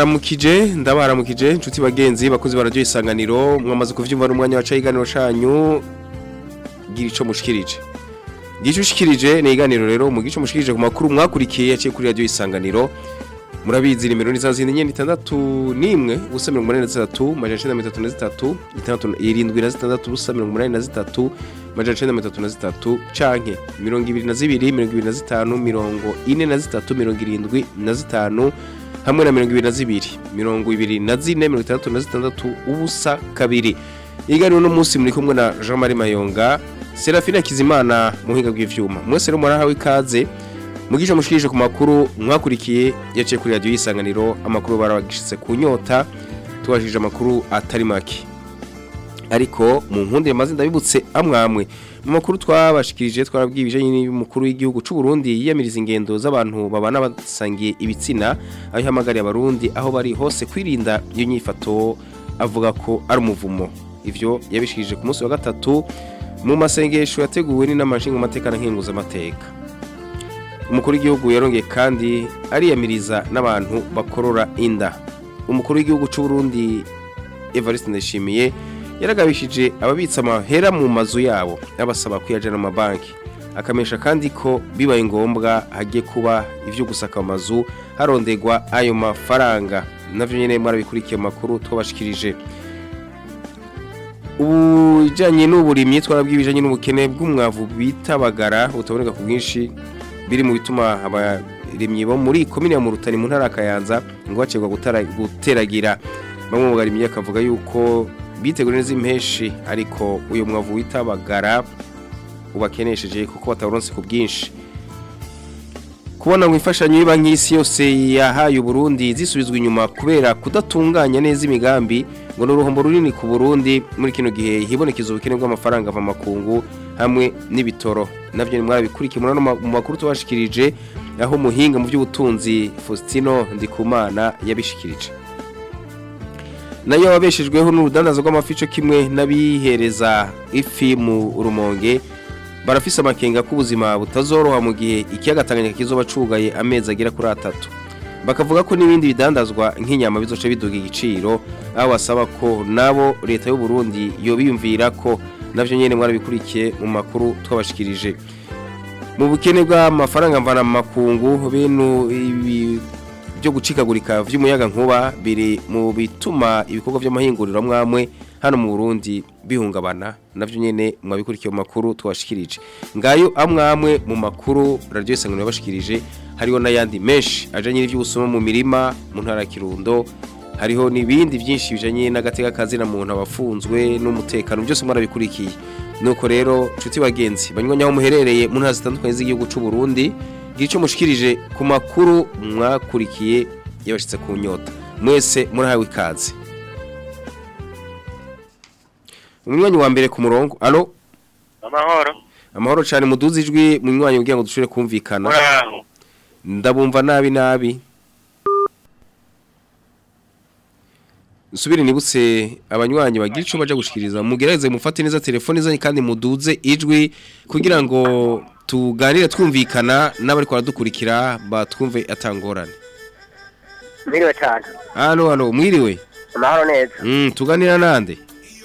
ndabaramukije ndabaramukije inshuti bagenzi bakozi bararyo isanganiro mwamaze kuvyumva n'umwanya wa cayiganiro canyu. Gira ico mushikirije. Gico ushikirije ni iganiro rero mu gico mushikirije ku makuru mwakurikiye yaciye kuri radio isanganiro. Murabizi nimero ni zanzindi nyene itandatu nimwe ubusa mirongo umunani na zitatu majana icenda mirongo itatu na zitatu itandatu irindwi na zitandatu ubusa mirongo umunani na zitatu majana icenda mirongo itatu na zitatu canke mirongo ibiri na zibiri mirongo ibiri na zitanu mirongo ine na zitatu mirongo irindwi na zitanu hamwe na mirongo ibiri na zibiri. Mirongo ibiri na zine mirongo itandatu na zitandatu ubusa kabiri. Iganiro n'umunsi muri kumwe na Jean Marie Mayonga Serafina Kizimana muhinga bw'ivyuma. Mwese rero murahawe ikaze. Mugisha mushikirije ku makuru mwakurikiye yaciye kuri radio yisanganiro amakuru barabagishitse ku nyota tubashije amakuru atari make. Ariko mu nkundi yamaze ndabibutse amwamwe mu makuru twabashikirije twarabwiye ibijanye n'umukuru w'igihugu c'u Burundi yiyamiriza ingendo z'abantu babana basangiye ibitsina aho ihamagariye abarundi aho bari hose kwirinda iyo nyifato avuga ko ari umuvumo. Ivyo yabishikirije ku munsi wa gatatu mu masengesho yateguwe n'inama nshingamateka na nkenguzamateka umukuru w'igihugu yarongeye kandi ariyamiriza n'abantu bakorora inda. Umukuru w'igihugu c'u Burundi Evariste Ndayishimiye yaragabishije ababitsa amahera mu mazu yabo abasaba kuyajana mu mabanki. Akamesha kandi ko bibaye ngombwa hagiye kuba ivyo gusaka amazu harondegwa ayo mafaranga. Navyo nyene mwarabikurikiye makuru twabashikirije ubujanye n'uburimyi twarabwiye ibijanye n'ubukene bw'umwavu bita bagara butaboneka ku bwinshi biri mu bituma abarimyi bo muri komine ya Murutani mu ntara ya Kayanza ngo bacegwa guteragira. Bamwe mu barimyi akavuga yuko bitegura neza impeshi ariko uyu mwavu wita bagara ubakenesheje kuko bataronse ku bwinshi. Kubona ngo imfashanyo y'banki y'isi yose yahaye Burundi zisubizwa inyuma kubera kudatunganya neza imigambi ngo ni uruhombo runini ku Burundi. Muri kino gihe hibonekeza ubukene bw'amafaranga ava makungu hamwe n'ibitoro. Navyo ni mwarabikurikiye murano mu makuru tubashikirije aho muhinga mu by'ubutunzi Faustino Ndikumana yabishikirije. Na yo ababeshejweho n'urudandazo rw'amafico kimwe n'abihereza ifi mu rumonge. Barafise amakenga k'ubuzima butazoroha mu gihe ikiyaga Tanganyika kizoba cugaye amezi agera kuri atatu. Bakavuga ko n'ibindi bidandazwa nk'inyama bizoca biduga igiciro aho basaba ko nabo leta y'u Burundi yobiyumvira ko navyo nyene mwarabikurikiye mu makuru twabashikirije. Mu bukene bw'amafaranga mvana makungu benu ibi byo gucikagurika vy'umuyaga nkuba biri mu bituma ibikorwa by'amahinguriro mwamwe hano mu Burundi bihungabana. Navyo nyene mwabikurikiye makuru twashikirije ngayo amwamwe mu makuru radio isangano yabashikirije hariho n'ayandi menshi ajanye n'ivy'ubusuma mu mirima mu ntara Kirundo hariho nibindi byinshi bijanye n'agateka kazi na muntu abafunzwe n'umutekano byose mwarabikurikiye. Nuko rero nshuti bagenzi banywa aho muherereye mu ntara zitandukanye z'igihugu c'u Burundi gico mushikirije ku makuru mwakurikiye yabashitse ku nyota. Mwese murahawe ikaze. Umwanya wa mbere ku murongo alo amahoro. Amahoro cyane muduze ijwi mu mwanya kugira ngo dushobore kumvikana. Ndabumva nabi nabi. Nsubire nibutse abanywanyi bagira ico baje gushikiriza. Mugerageze mufate neza telefone zanyu kandi muduze ijwi kugira ngo tuganire twumvikana n'abari kwaradukurikira batwumve atangorane Mwiriwe cyane. Halo halo mwiriwe Amahoro neza. Mm tuganira nande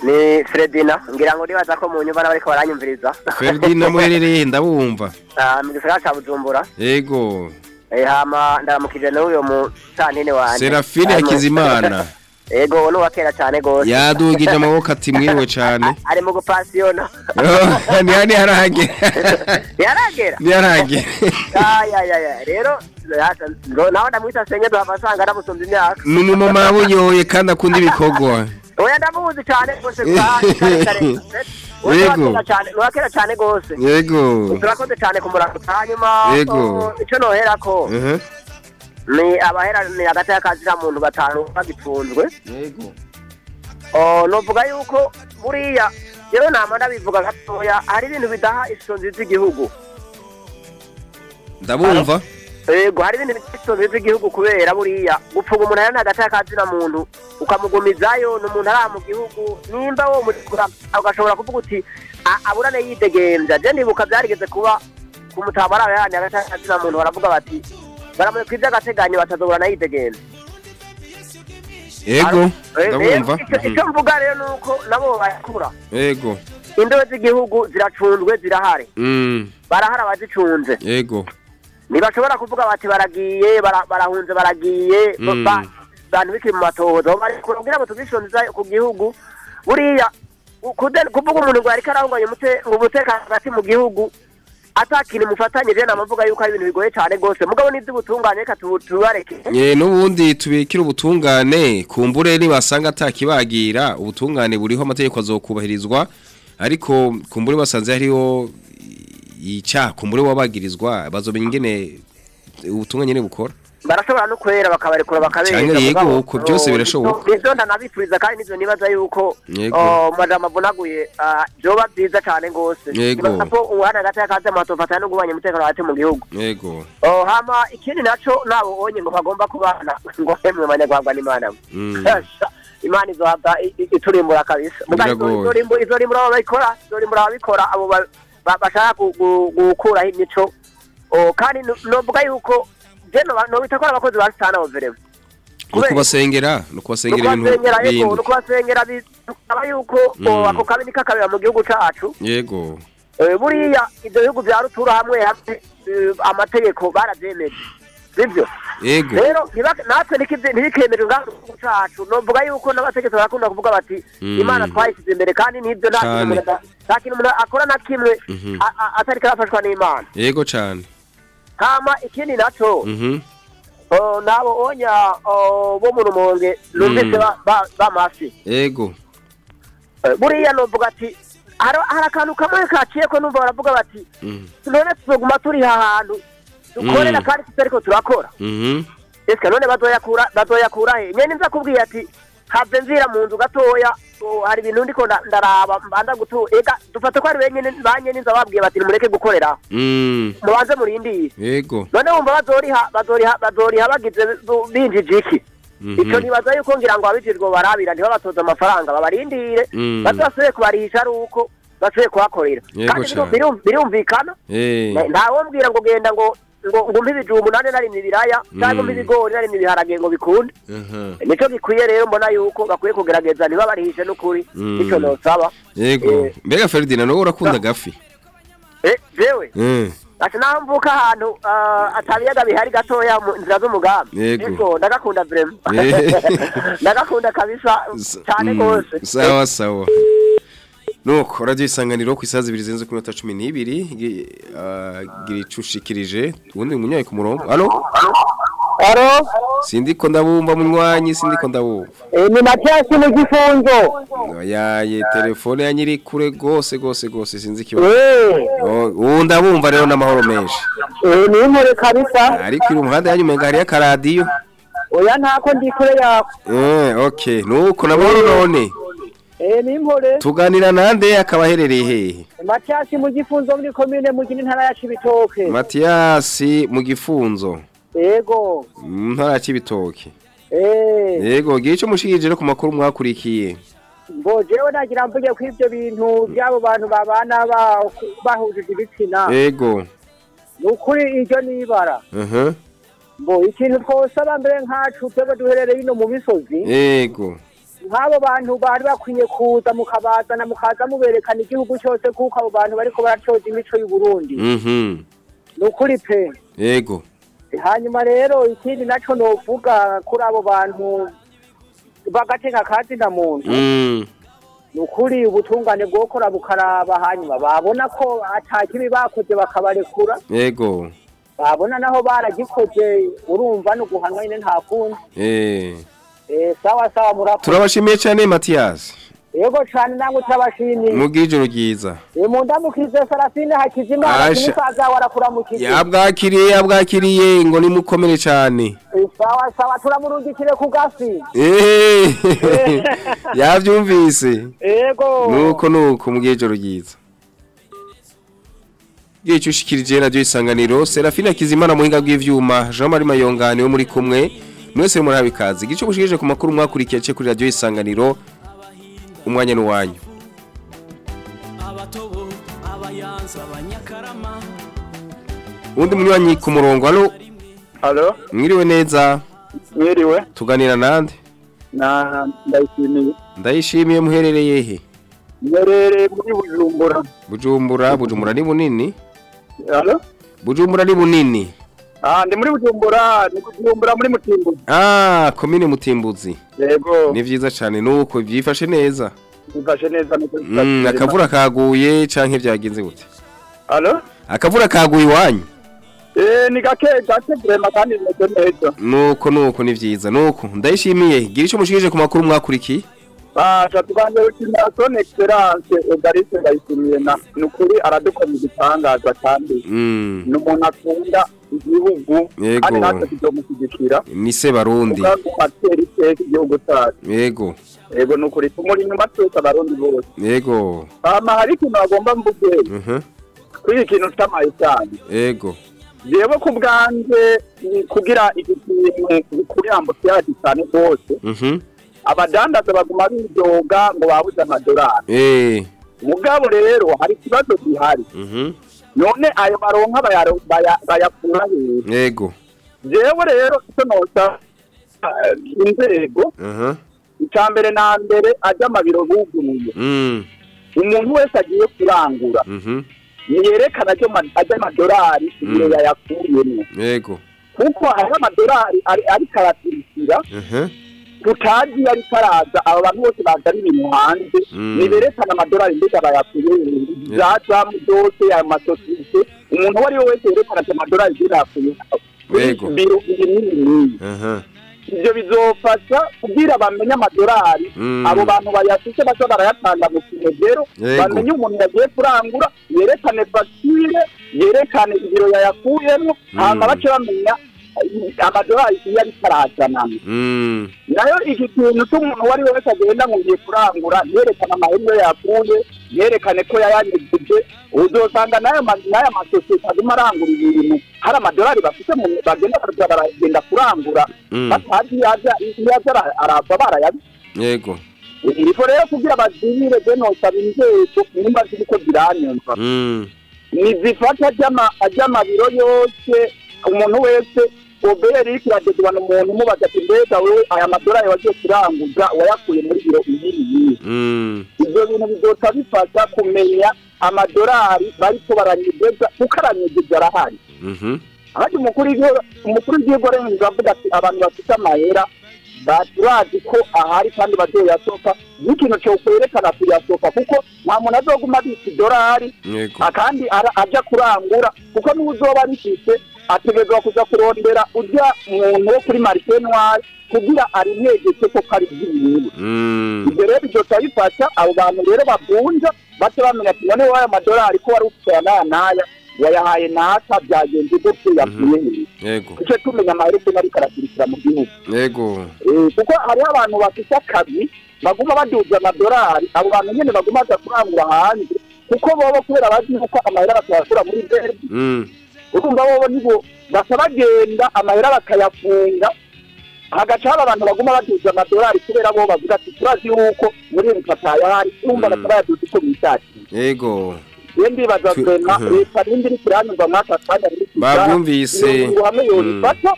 Ni Fredina. Ngira ngo nibaza ko mu nyumba bariko baranyumviriza. Ferdinand muherereye ndabumva Ah, mu gisagara ca Bujumbura. Yego Eh hama ndaramukije mu santine wanje. Serafine Hakizimana Ego ni wakera cyane gose. yadugije amaboko ati mwiriwe cyane Ari mu gupasiyona. ni hani harage Yaragera. ni harage Ya ya ya. Rero naho ndamwita senge duhavasanga ndamusumba imyaka. ni umumama yabunyoye kandi akunda ibikorwa Oya ndamuzi cyane kare. Yego. Wakera cyane gose. yego turakoze cyane ku murango hanyuma oh, icyo nohera ko Mhm. Ni abahera ni hagati y'akazira muntu batanu bagifunzwe yego. Oh, novuga yuko buriya rero nama ndabivuga gatoya hari ibintu bidaha ishusho nziza igihugu ndabumva. Yego hari ibintu bidaha ishusho nziza igihugu kubera buriya gupfuga umuntu ari hagati y'akazina muntu ukamugumizayo ni umuntu ari mu gihugu nimba wo ugashobora kuvuga uti "A- aburane yidegembya je ndibuka byarigeze kuba ku mutabara yarani hagati y'akazina muntu baravuga bati baramureka iby'agateganyo batazoburana yidegembya ego Eh, ndabumva eh, icyo- mvuga rero ni uko nabo bayakura ego indebe z'igihugu ziracunzwe zirahari mm barahari abazicunze ego ntibashobora kuvuga bati baragiye bara- barahunze baragiye Mm. ba- bantu bikiri mu matohoza bari kugira ngo tubishonza ku gihugu buriya kuvuga umuntu ngo yariko arahunganya umutekano hagati mu gihugu atakintu mufatanyije namavuga yuko ari ibintu bigoye cyane rwose. Mugabo n'iby'ubutungane reka tu- tubareke. Eh nubundi tubikira ubutungane. Kumbure nibasanga atakibagira. Ubutungane buriho amategeko azokubahirizwa. Ariko kumbure basanze hariho icyaha kumbure wabagirizwa bazomenya ingene ubutungane bukora. Barashobora no kwera bakabarekura bakabeza Canke yego, uko byose oh, birashoboka. nivyo ndanabipfuriza kandi nivyo nibaza yuko oh, majambo avunaguye ah, vyoba vyiza cane gose Yego. nibaza ko umwana hagati y'akazi amatofatana no guhanya umutekano hagati mu gihugu yego Oh, hama ikindi naco nabo onye ngo bagomba kubana ngo hemwe manyarwanda n'imana. Mm. Imana izohabwa iturimbura kabisa izorimbura babikora izorimbura ababikora abo ba- ba- bashaka gu- gu- gukuraho imico kandi no- novuga yuko no- nobita ko abakozi ba sitana overema nuko basengera nuko basengera ibintu nukubasengera yego bindi. Nukubasengera bisaba yuko Mm. oh, ako kabi nikakabera mu gihugu cacu. Yego. Eh, buriya ibyo bihugu bya rutura hamwe hamwe eh, amategeko baravyemeje sivyo yego. Rero natwe ntibikemerwe ngaho mu gihugu cacu. Novuga yuko n'abategetsi barakunda kuvuga bati Mm. imana twayishyize imbere kandi n'ibyo nta kintu umuntu akora na kimwe Mhm. a- a- atariko arafashwa n'imana. Yego cane. Hama ikindi naco mhm. Nabo onya bo mu rumonge numvise ba- ba- bamafi yego Eh, buriya novuga ati hari akantu kamwe kaciye ko numva baravuga bati mhm. None tuzoguma turi aha hantu. Dukorera kandi tutariko turakora. Mhm. Ese none bazoyakura bazoyakura he nyene nza kubwiye ati have nzira mu nzu gatoya hari ibintu ndiko nda- ndaraba mbanza gutu ega dufate ko ari benyene banyene nza babwiye bati nimureke gukorera. Mm. Mubanze murindire. Yego. None wumva bazoriha bazoriha bazoriha bagize binjije iki? Mhm. ico nibaza yuko ngira ngo abijejwe barabira ntibabatoza amafaranga babarindire. Mm. bazasubiye kubarihisha ari uko basubiye kuhakorera. Kandi birumvikana? Eh. Ntawombwira ngo genda ngo ngo ngo umpe ibijumbu nane narimye ibiraya cyangwa umpe Mm. ibigori narimye ibiharage ngo bikunde nico gikwiye rero mbona yuko bakwiye kugerageza ntibabarihishe n'ukuri Mm. nico nosaba. Yego. Eh. mbega Ferdinand wowe urakunda gafi? Eh jewe? Eh. Ati naho mvuka ahantu ah, atabiyaga bihari gatoya mu nzira z'umugambi Yego. ndagakunda vrema Eh. ndagakunda kabisa cyane mm, rwose. Sawa sawa. Nuko radio isanganiro ku isaha zibiri zirenze ku minota cumi n'ibiri ah, gira icushikirije ubundi munyaye ku murongo. Alo aro sindiko ndabumva munywanyi sindiko ndabumva. Ni matiyasi mu gifunzo yaye telefone ya nyiri kure gose gose gose sinzi ikibazo. Oh, ubu ndabumva rero n'amahoro menshi. Ni inkore kabisa. Ariko iri umuhanda yanyu umenga hariyo akaradiyo oya ntako ndi kure yawe eh okay. Nuko n'amahoro none ni inkore tuganira nande akaba aherereye hehe? Matiyasi mu gifunzo muri komine mugina intara ya cibitoke. Matiyasi mu gifunzo yego. Mu ntara ya Cibitoke. Eh. Yego mushikirije no ku makuru mwakurikiye. Mbo jewe nagira mvuge ko ivyo bintu by'abo bantu babana ba- bahujije ibitsina. Yego. Ni ukuri iryo nibara. Aha mbo ikintu twosaba mbere nkacu twebwe duherereye ino mu misozi. Yego. Nk'abo bantu bari bakwiye kuza mukabazana mukaza muberekana igihugu cyose kuko abo bantu bariko baracoza imico y'uburundi. Mhm. Ni ukuri pe. Yego. Hanyuma rero ikindi naco novuga kuri abo bantu bagateka kazi na muntu. Mm. Ni ukuri ubutungane bwokora bukaraba hanyuma babona ko atakibi bakoze bakabarekura. Yego. Babona naho baragikoze urumva no guhanwa nyine nta kundi. Eh Eh, sawa sawa murakoze turabashimiye cyane Mathias. Yego cane namwe turabashimiye. Mugijoro ryiza. Eh, mundamukize sarafine hakizimana Asha. kimusaza warakuramukije yabwakiriye yabwakiriye ngo nimukomere cyane. Eh, sawa sawa turamurungikire ku gasi eh yabyumvise. Yego. Nuko nuko mugijoro ryiza. Gicu ushikirije radio isanganiro Serafina Kizimana muhinga bw'ivyuma Jean Marie Mayongane wo muri kumwe. Mwese muri habikazi gicu mushikirije ku makuru mwakurikiye cye kuri radio isanganiro umwanya n'uwanyu abatobo abayanza abanyakarama. Undi munywanyi ku murongo alo Halo, mwiriwe neza? Mwiriwe. tuganira nande? Na ndayishimiye. Ndayishimiye muherereye he? Mwerere muri bujumbura. Bujumbura bujumbura ni bunini. Alo? bujumbura ni bunini. Ndi muri bujumbura ni bujumbura muri mutimbuzi. Ah komine mutimbuzi. Yego. Ni vyiza cane nuko vyifashe neza. Bifashe neza mm, akavura kaguye canke vyagenze gute? Alo? Akavura kaguye iwanyu? Eh ni gake gake vrema kandi neza. Nuko nuko ni vyiza. Nuko ndayishimiye. Gira ico mushikije ku makuru mwakurikiye. Ah tubanje gukina son excellence Evariste ndayishimiye na nukuri aradukomeza igitangaza kandi mm. ni umuntu akunda igihugu kandi natwe tuzomushyigikira ni se barundi atera iteka igihugu cyacu. Yego. Yego ni ukuri tumuri inyuma twese abarundi bose. Yego. Hama hari ikintu bagomba mvuge. Mhm kuri iki kintu cy'amaye cyane. Yego. Jewe ku bwanjye kugira iki kintu kuri ambutiyaje cyane rwose. Mhm abadandaza baguma bidoga ngo babuze amadolari. Eh. Mugabo rero hari ikibazo gihari. Mhm. None ayo baya- bayakura hehe yego. Jewe rero icyo nosa eh, inzego icya mbere na mbere ajya amabiro buguruye. Mm. Umuntu wese agiye kurangura. Mhm. Niyerekana ajya ama- ajya amadolari ibiro Mm. yayakuyemo. Yego. Kuko hariho amadolari ari- ariko aratirikira mhm tutazi iyo ariko araza aba bantu bose ibintu hanze. Mm. niberekana amadolari mbega bayakuye za zamu zose ayo masosiyete umuntu uwo ari we wese yerekana ati amadolari mbega yakuye biro ibyo bizofasha kugira bamenye amadolari Mm. abo bantu bayafite baza barayatanga mu kinegero. Yego. bamenye umuntu yagiye kurangura yerekane fagitire yerekane ibiro yayakuyemo. Hanyuma bace bamenya amadolari iyo ariko arazanamo mm. Nayo iki kintu cy'umuntu uwo ari we wese agenda ngo ngiye kurangura yerekane amahirwe yakuye yerekane ko yayanyujije uzosanga n'aya ma- n'aya masosiyete aguma arangura ibintu hari amadolari bafite bagenda baragenda kurangura. Mm. batazi iyo aza arava barayabi yego. Iriko rero kugira bazibire je nosaba inzego nimba ziriko ziranyumva mm. Nizifata ajya amabiro yose umuntu wese oberi iradedwana umuntu umubaza ati mbega wewe aya madolari wagiye kuranguza wayakuye muri biro iyi iyi mm. Ibyo bintu bizoca bifasha kumenya amadolari bariko baranyegeza kuko aranyegeza arahari. Mhm ahandi umukuru w'igihugu arengeje avuga ati abantu bafite amahera baturazi ko ahari kandi bazoyasoka n'ikintu cyo kwerekana kuyasoka kuko nta muntu azoguma abika idolari yego. akandi aja kurangura kuko ni we uzoba ategerezwa kuja kurondera ujya muntu wo kuri marike noire kugira arimwegeke ko kari iby'ibintu mm. Ibyo rero bizoca bifasha abo bantu rero bavunja bamenya ati none wayo amadolari ko wari ufite aya n'aya n'aya wayahaye naka byagenze gutyo yavuye hehe yego. Duce tumenya amahera ukuntu ariko arakurikira mu gihugu. Yego. Eh, kuko hariho abantu bafite akazi baguma baduza amadolari abo bantu nyene baguma baza kurangura hanze kuko bobo kubera bazi yuko amahera batayakura muri berdi mm. Urumva bobo nibo baca bagenda amahera bakayafunga hagaca haba abantu baguma baduza amadolari kubera bo bavuga ati turazi yuko muri iri katayahari urumva Mm. baca bayaduza uko bishakiye yego iyo ndibaza Mhm. leta nindi iriko iranyumva mwaka Bavyumvise. ngo hamwe Mm. yorifata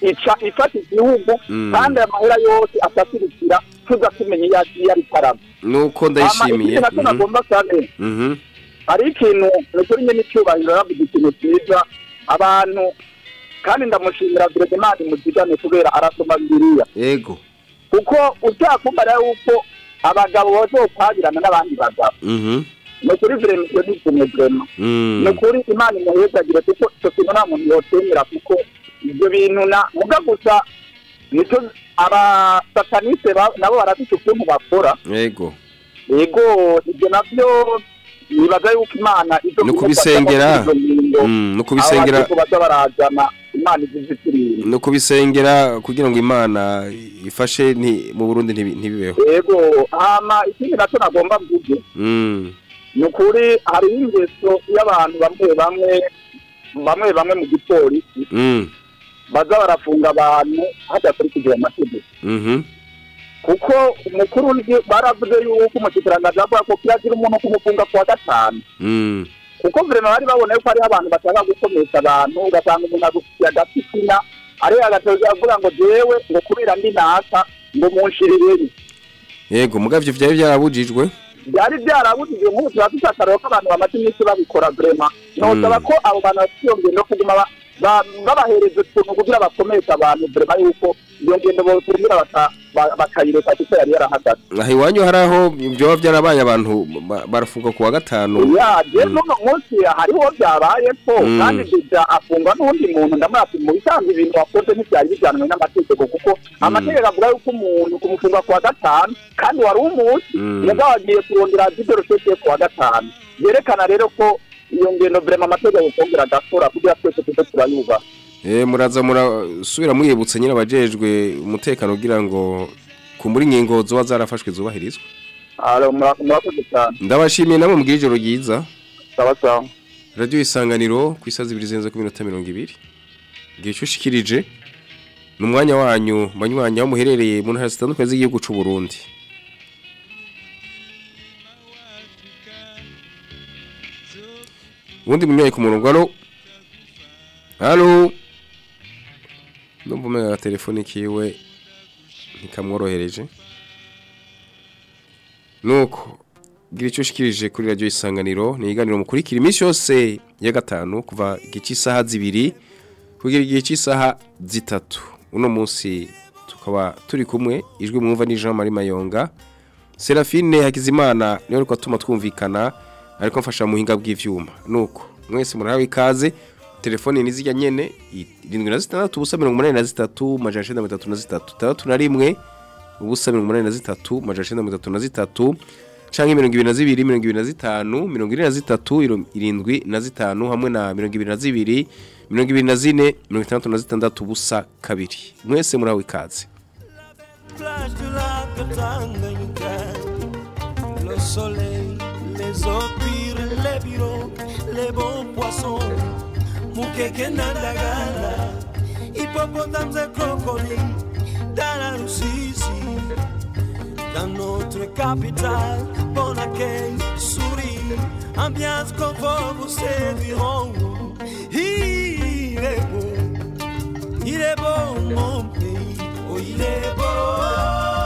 ica ifata igihugu Mm. kandi aya mahera yose asasirikira tuza tumenya iyo iyo ari karama nuko ndayishimiye mhm nagomba mhm hari ikintu nukuri nyine icyubahiro yavuga ikintu cyiza. Abantu kandi ndamushimira Biredemani muzigane kubera arasoma bibiliya. Yego. Kuko utakumara yuko abagabo bazokwagirana n'abandi bagabo. Mhm. Ni ukuri vrema ibyo ni ikintu vrema ni ukuri imana imuhezagire kuko icyo kintu nta muntu yotemera kuko ibyo bintu na muga gusa ni cyo abasataniste ba- nabo barafite ukuntu bakora. Yego. Yego ibyo na byo nibaza yuko imana izo Ni kumufasha ukubisengera. muri izo ngingo, mm no kubisengera. No kubisengera kugira ngo imana ifashe mu Burundi ntibi- ntibibeho. Yego hama ikindi na cyo nagomba mvuge. Mm. Ni ukuri hariho ingeso y'abantu bamwe bamwe bamwe bamwe mu gipolisi. Mm. Baza barafunga abantu hadakurikijwe amategeko. Mhm kuko umukuru baravuze yuko umushikiranganji avuga ko kirazira umuntu kumufunga ku wa gatanu. Mm kuko vrema bari babona yuko hariho abantu bashaka gukomesha abantu ugasanga umuntu agufitiye agafitina ariyo agatoza avuga ngo jewe ngo kubera ndi naka ngo munshirireyo yego mugavyo vyari byarabujijwe byari byarabujijwe nk'ubu tuba dufite akararo k'abantu bamaze iminsi babikora vrema nosaba ko abo bantu bafite iyo ngendo kuguma babahereza utuntu kugira bakomeshe abantu vrema yuko iyo ngendo botumira baka- ba- bakayireka kuko yari yarahagaze. Aha iwanyu hari aho byoba byarabaye abantu ba- barafunga ku wa gatanu? Ya je n'uno munsi hariho byabaye ko Mm. kandi bija afungwa n'undi muntu ndamurafi mu bisanzwe ibintu wakoze ntibyari bijyanwe n'amategeko kuko amategeko avuga yuko umuntu kumufunga ku wa gatanu kandi wari umunsi Mm. yaba wagiye kurondera didoroshete ku wa gatanu. Byerekana rero ko iyo ngendo vrema amategeko kongera agakora kugira twese tuze turayubaha Eh muraza murasubira mwibutsa nyine abajejwe umutekano kugira ngo kumbura ingingo zoba zarafashwe mura- murakoze cyane. Ndabashimiye namwe mugira ijoro ryiza. Radio isanganiro ku isazi ibiri zirenze ku minota mirongo ibiri. Igihe cyushikirije ni umwanya wanyu banywanyi aho muherereye mu ntara zitandukanye z'igihugu c'u Burundi ubundi munyoye ku murongo alo alo ndumva umenga telefoni kiwe ntikamworohereje. Nuko gira icyo ushikirije kuri radio isanganiro ni iganiro mukurikira iminsi yose ya gatanu kuva igihe cy'isaha zibiri kugera igihe cy'isaha zitatu. Uno munsi tukaba turi kumwe ijwi mwumva ni Jean Marie Mayonga. Serafine Hakizimana ni we ariko atuma twumvikana. Ariko mfasha mu buhinga bw'ivyuma. Nuko mwese murahawe ikaze telefone ni zijya nyene irindwi na zitandatu ubusa mirongo umunani na zitatu majana icenda mirongo itatu na zitatu itandatu na rimwe ubusa mirongo umunani na zitatu majana icenda mirongo itatu na zitatu canke mirongo ibiri na zibiri mirongo ibiri na zitanu mirongo ine na zitatu iro- irindwi na zitanu hamwe na mirongo ibiri na zibiri mirongo ibiri na zine mirongo itandatu na zitandatu ubusa kabiri. Mwese murahawe ikaze. Plage de la Tanganyika. Le soleil, les opires, les bureaux, les bons poissons. Mukeke Nandagala, hippopotames et crocodiles dans la Russie. Dans notre capitale, bon accueil, souris, ambiance confort vous séduiront. Il est beau, il est beau mon pays, oh il est beau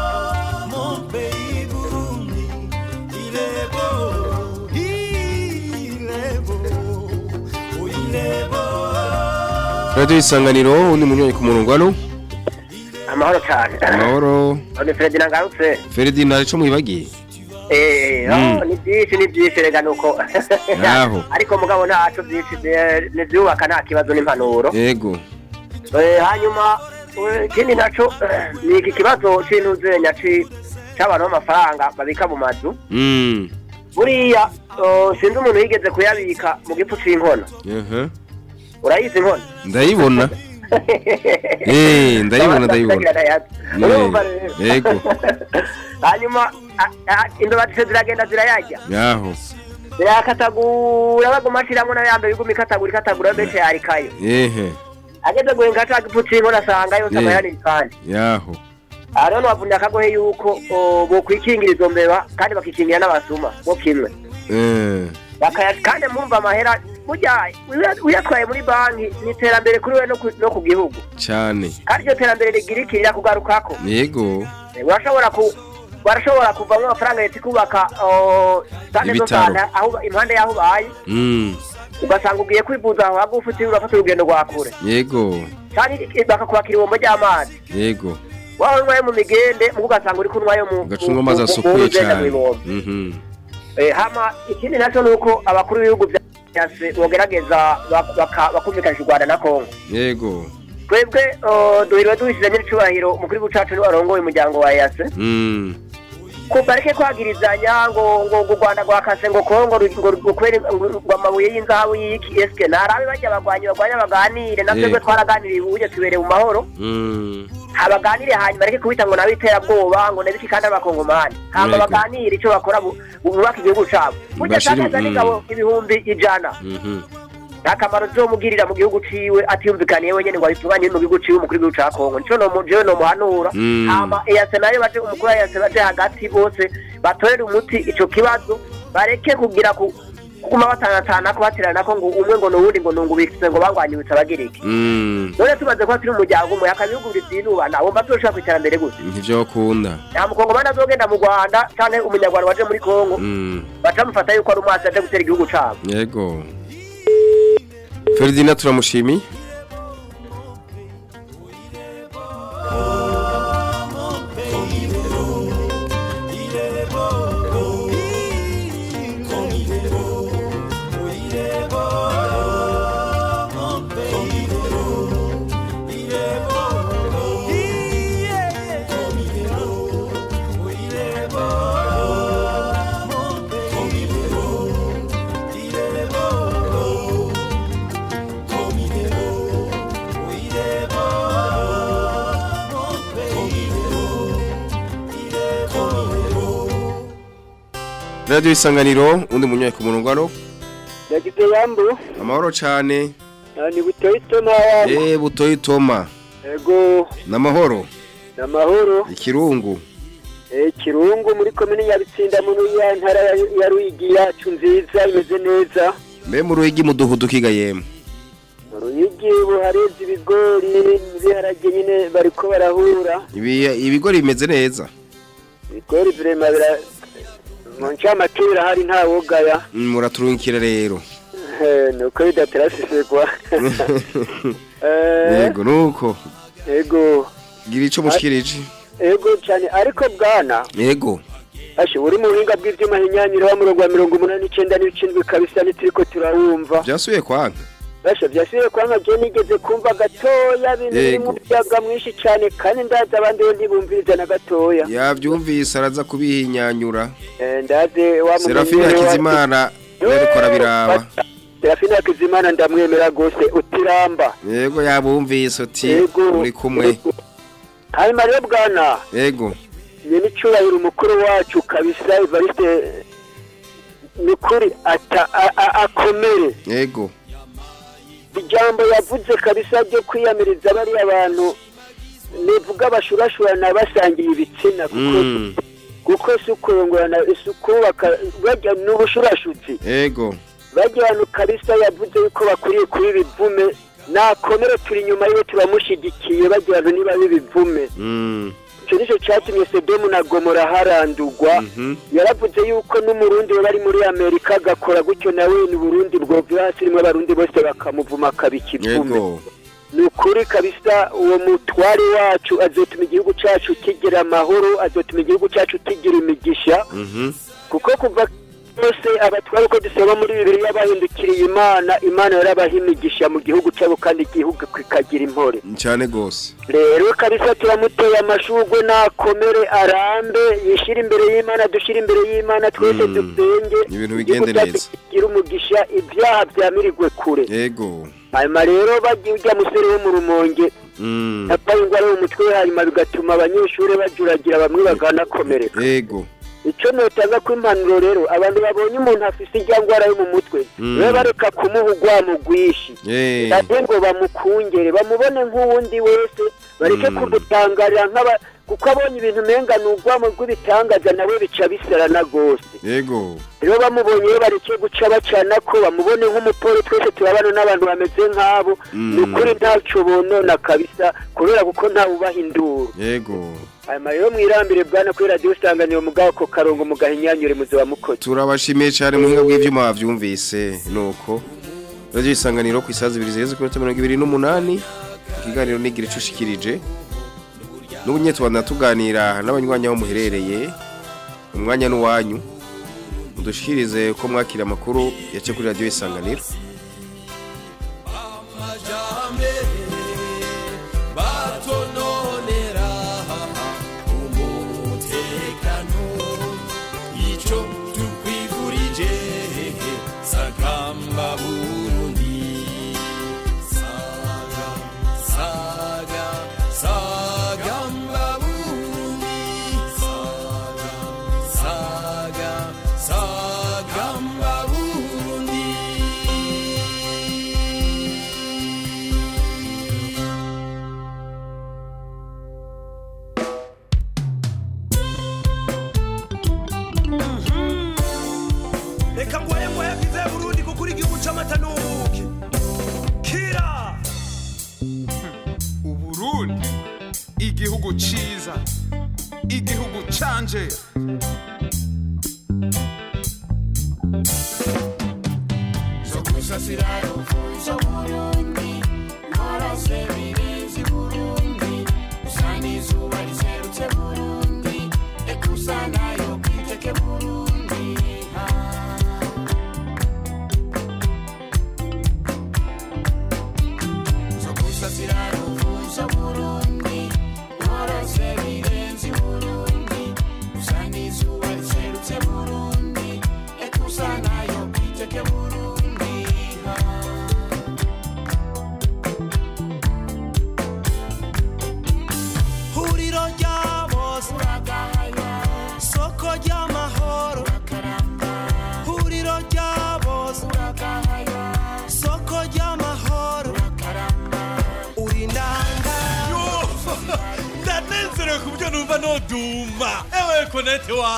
radio isanganiro undi munywanyi ku murongo alo amahoro cyane amahoro. Ni Ferdinand ngarutse Ferdinand ico mwibagiye. Eh, oh, ni byinshi ni byinshi rega nuko. Naho. ariko mugabo ntaco byinshi bye- nivyubaka nta kibazo n'impanuro yego. Eh, hanyuma eh, ikindi naco eh, ni iki kibazo c'intuzenya ci- c'abantu b'amafaranga babika mu mazu. Mm buriya sinzi umuntu yigeze kuyabika mu gipfu c'inkono aha urayizi inkono ndayibona. Eh, ndayibona, ndayibona. yego. hanyuma zise ziragenda zirayarya? Yaho. Zirakatagura baguma ashiramwo na yo yambaye iguma ikatagura ikatagura mbese yarikayo. Ehe. Ageze guhenga ca gipfu c'inkono asanga yose amayanira kandi yaho. Aha rero nabavunira akagohe yuko o, bokwikingira izo mbeba kandi bakikingira n'abasuma bo kimwe. Eh. Kandi mumva amahera uyatwaye muri banki ni iterambere kuri we no ku- gihugu. Cyane. Kandi iryo terambere rigirikirira kugarukako. Yego. Eh, urashobora ku barashobora kuvamwo amafaranga leta ikubaka o, stade zo impande y'aho ubaye mm. Ugasanga ugiye kwivuza aho haba ufite urafata urugendo rwa kure. Yego. Kandi bakakubakira ibombo ry'amazi. Yego. Waba unywaye mu migende mugo ugasanga uri mu ugacunga mu- mu- mu- asukuye mu cyane hama ikindi na cyo ni uko abakuru b'ibihugu bogerageza bakumvikanisha u rwanda na kongo yego. Twebwe oh, duhiriwe duhisizemo icubahiro umukuru w'igihugu cacu ni we warongoye umuryango wa yase mm ko bareke kwagirizanya ngo ngo rwanda gwakase ngo kongo ngo gukwere ngo amabuye y'inzahabu y'iki eske. Narabe bajya bagwanyi bagwanya baganire. Na twebwe twaraganire twaraganiriye tubere tubereye mu mahoro. Mm. Abaganire hanyuma bareke kubita ngo nabitera iterabwoba ngo nabiki kandi abakongomani hama baganire icyo bakora bu- bubaka igihugu cabo. Burya Bashire- cyageza mm. n'ingabo ibihumbi ijana. Mhm nta kamaro zomugirira mu gihugu ciwe atiyumvikaniye wenyene ngo abitunganye mu gihugu ciwe umukuru w'igihugu ca kongo nico jewe nomuhanura Mm. hama eyase na yo baje umukuru wa eyase baje hagati bose batorere umuti ico kibazo bareke kugira ku kuguma batanatana ko baterana ko ngo umwe ngo n'uwundi ngo nungubikise ngo bangwanyibutse abagiriki Mm. none tumaze kuba turi umuryango umwe akabihugu bizinubana wumva tuzoshobora kwicara mbere gute Ntivyo kunda. nta mukongomani azogenda mu rwanda canke umunyarwanda waje muri kongo Mm. baca bamufata yuko ari umwasi aje gutera igihugu cabo Yego. Ferdinand Ramushimi Radio isanganiro undi munyoye ku murongo aro. yagize yambu Amahoro cane. ni butoyito nawa Eh butoyi Toma. ego Namahoro. namahoro Ikirungu. eh kirungu muri komini ya bitsinda mu ya ntara ya- Ruyigi yacu nziza imeze neza Mbe mu ruhigi muduhudu kiga yemwe. mu Ruyigi ubu hareze ibigori n'ibiharage nyine bariko barahura Ibi ibigori bimeze neza. ibigori bira mu ncamake hari nta wogaya Mm, Muraturungikira rero. Eh, nuko bidaterasisegwa Eh, Yego nuko. ego Gira ico mushikirije. ego cyane ariko bwana Yego. Ashe uri mu buhinga bw'ivyuma hinyanyiro wa murongo wa mirongo umunani n'icenda n'ibicindwi kabisa nituriko turawumva Byasubiye kwanka. Basha vyasubiye kwanka je nigeze kumva gatoya bintu Yego. birimwo umuyaga mwinshi cane kandi ndazi abandi bo ntibumviriza na gatoya Yavyumvise araza kubihinyanyura. Eh, ndaze wa Serafina mumenyere wa- Hakizimana yariko arabiraba. Serafina Hakizimana ndamwemera gose utiramba Yego yabumvise uti muri kumwe. hanyuma rero bwana Yego. ni n'icubahiro umukuru wacu kabisa ata a- a- akomere Yego. Ijambo yavuze kabisa ryo kwiyamiriza bariya bantu nivuga bashurashurana basangiye ibitsina kuko Mm. kuko si ukurongorana si ukubaka bajya n'ubushurashutsi Yego. bajya abantu kabisa yavuze yuko bakwiriye kuba ibivume nakomere turi inyuma yiwe turamushyigikiye bajya abantu niba bibivume. Icyo ni cyo cyatumye sedomu na gomora harandurwa Mhm. yaravuze yuko n'umurundi we bari muri amerika agakora gutyo nawe ni burundi bwovira hasi rimwe abarundi bose bakamuvuma akabika ivume Yego. ni ukuri kabisa uwo mutware wacu azotuma igihugu cyacu kigira amahoro azotuma igihugu cyacu kigira imigisha Mhm. kuko kuva bose abatware uko dusaba muri bibiri bahindukiriye imana imana yarabaha imigisha mu gihugu cyabo kandi igihugu kikagira impore Cyane gose. rero kabisa turamuteye amashugwe nakomere arambe yishyire imbere y'imana dushyire imbere y'imana twese Mm. dusenge Ibintu bigende neza. kigira umugisha ibyaha byamirigwe kure Yego. hanyuma rero bagiye ujya musore wo mu rumonge Mm. yapfa ingwara mu mutwe we hanyuma bigatuma abanyeshuri bajuragira bamwe bakanakomereka Yego. Icyo notanga ko impanuro rero abantu babonye umuntu afise ijya ngwara yo mu mutwe Mm. babe bareka kumuha urwamo rwinshi Eh. bade ngo bamukungere bamubone nk'uwundi wese bareke Mm. kumutangarira nk'aba kuko abonye ibintu umenga ni urwamo rw'ibitangaza nawe bica biserana rwose Yego. rero bamubonye iyo bareke guca bacana ko bamubone nk'umupoli twese turabana n'abantu bameze nk'abo Mm. ni ukuri ntacyo bonona kabisa kubera kuko ntawubaha induru Yego. Hanyuma rero mwirambire bwana kuri radiyo usanganiro mugabo ako karongo mugahinyanyure muziba mukoze Turabashimiye cyane mu hinga bw'ivyuma bavyumvise nuko. Radio isanganiro ku isazi ibiri zireze kuri 28 ikiganiro nigira ico ushikirije. N'ubunye tubana tuganira n'abanywanyi aho muherereye. Umwanya n'uwanyu. Mudushikirize ko mwakira amakuru yace kuri radio isanganiro. Ciza igihugu canje zo gusasira ruvuzo burundi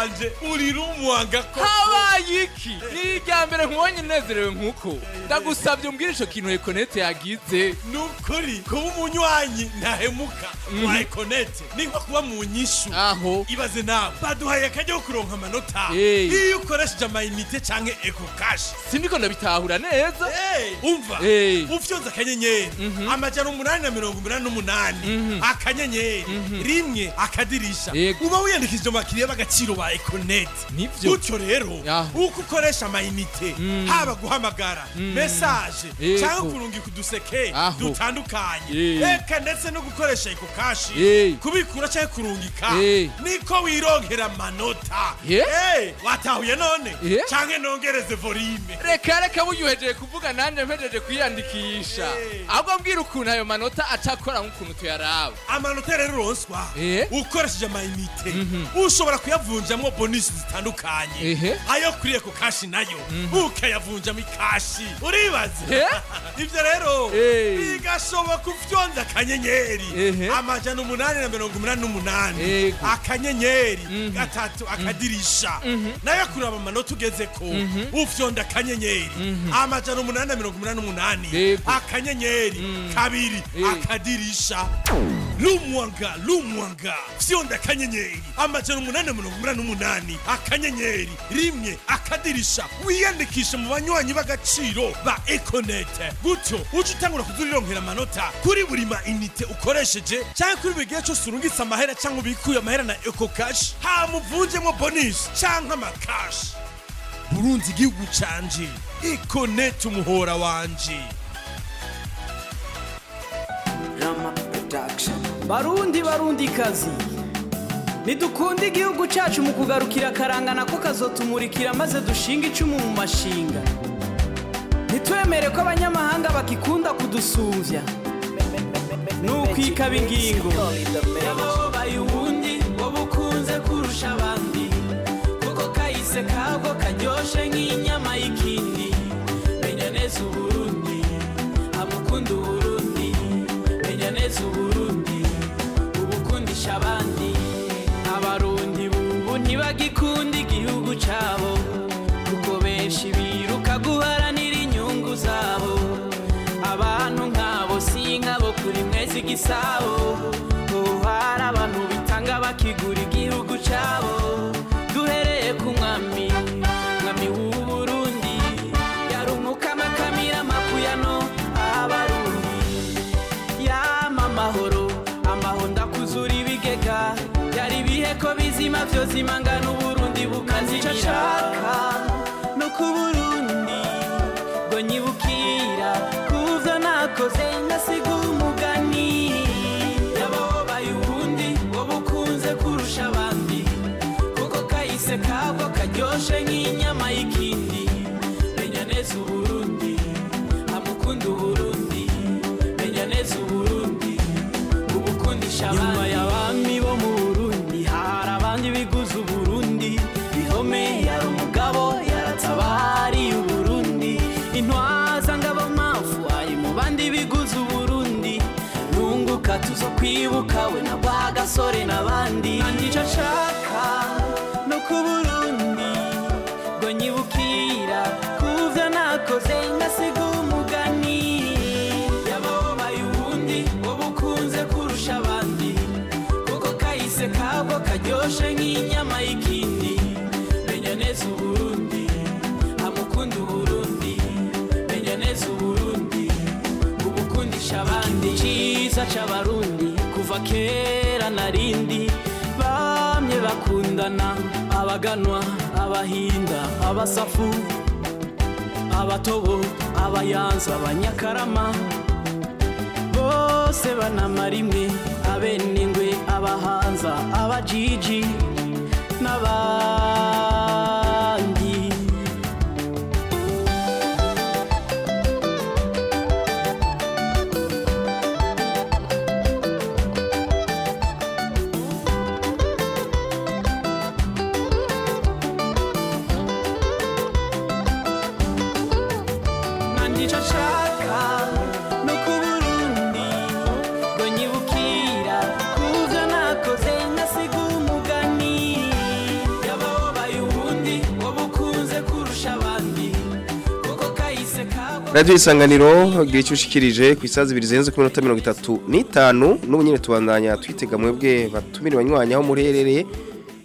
wanje uri rumwanga ko habaye iki? Ni irya mbere nkubonye unezerewe nk'uko. Ndagusabye umbwire ico kintu ekonete yagize ni ukuri kuba umunywanyi ntahemuka. Wa ekonete ni nko kuba mu nyishu aho? Ibaze nawe baduhaye akajya ko kuronka amanota. Iyo ukoresheje amayinite canke eko kashi sindiko ndabitahura neza. Umva? Ufyonze akanyenyeri. Amajana umunani na mirongo umunani n'umunani. Akanyenyeri. Rimwe akadirisha. Uba wiyandikishije mu bakiriya b'agaciro ba ekonete Nivyo. gutyo rero uko ukoresha amayinite haba guhamagara mesaje Yego. cyangwa kurungika uduseke dutandukanye. Eh. eka ndetse no gukoresha eko kashi. Kubikura cyangwa kurungika. Eh. niko wirongera amanota. Eh, watahuye none? Cyangwa nongereze volume? Reka reka buryuhejeje kuvuga nanjye mpejeje kwiyandikisha. Hey. ahubwo mbwira ukuntu ayo manota acakora nk'ukuntu tuyaraba. Amanota rero uronswa Eh. ukoresheje amayinite. Ushobora kuyavunjamo bonisi zitandukanye. Ayo kuri eko kashi na yo. Ukayavunjamo ikashi uribaze? Eh. ibyo rero Eh. bigashoboka ufyonze akanyenyeri. Amajana umunani na mirongo umunani. N'umunani akanyenyeri. Gatatu akadirisha. Nayo kuraba amanota ugeze ko. Ufyonda akanyenyeri. Amajana umunani na mirongo umunani n'umunani. Akanyenyeri. Kabiri akadirisha. Lumwanga lumwanga. Fyonda akanyenyeri amajana umunani na mirongo umunani n'umunani. Akanyenyeri. Rimwe akadirisha. Wiyandikishe mu banywanyi b'agaciro ba ekonete gutyo uje utangura kuzurironkera amanota. Kuri buri ma inite ukoresheje cyangwa kuri buri gihe cyose urungitse amahera cyangwa ubikuye amahera na eko kashi hamuvunjemo bonisi cyangwa amakashi burunzi igihugu canje. Ekonete umuhora wanje. Barundi barundi kazi. Ntidukunde igihugu cyacu mu kugarukira akarangana ko kazotumurikira maze dushinga icumu mu mashinga. Ntitwemere ko abanyamahanga bakikunda kudusumbya. Ni ukwikaba ingingo. Yababaye ubundi wowe ukunze kurusha abandi. Kuko kahise kabwo karyoshe nk'inyama y'ikindi. Menya neza uburundi amukunda uburundi. Menya neza uburundi. Ubukundisha abandi. Abarundi bubu ntibagikunda igihugu cyabo. Kuko benshi biruka guharanira inyungu zabo. Abantu nk'abo si nk'abo kuri mwezi igisabo ubu hari abantu bitanga bakigura igihugu cyabo. Ko bizima byose imangana uburundi bukazimira no ku burundi ngo nyibukira kuvyo nakoze ngasiga umugani. Yababaye ubundi ngo bukunze kurusha abandi. Kuko kahise kabwo karyoshe nk'inyama y'ikindi. Menya neza uburundi amukunda uburundi. Menya neza uburundi ubukundisha abandi. Kwibuka we na rwa gasore n'abandi. Nicyo nshaka no ku burundi ngo nyibukira kuvyo nakoze ngasiga umugani. Yababaye ubundi wowe ukunze kurusha abandi. Kuko kahise kabwo karyoshe nk'inyama y'ikindi. Menya neza uburundi amukunda uburundi. Menya neza uburundi ubukundisha abandi. Cyiza c'abarundi. Kuva kera narindi bamye bakundana abaganwa abahinda abasafu abatobo abayanza abanyakarama. Bose banamara imwe abenengwe abahanza abajiji n'abandi Radio isanganiro gira icyo ushikirije ku isazi ibiri zirenze ku minota mirongo itatu n'itanu n'ubu nyine tubandanya twitega mwebwe batumire banywanyi aho muherereye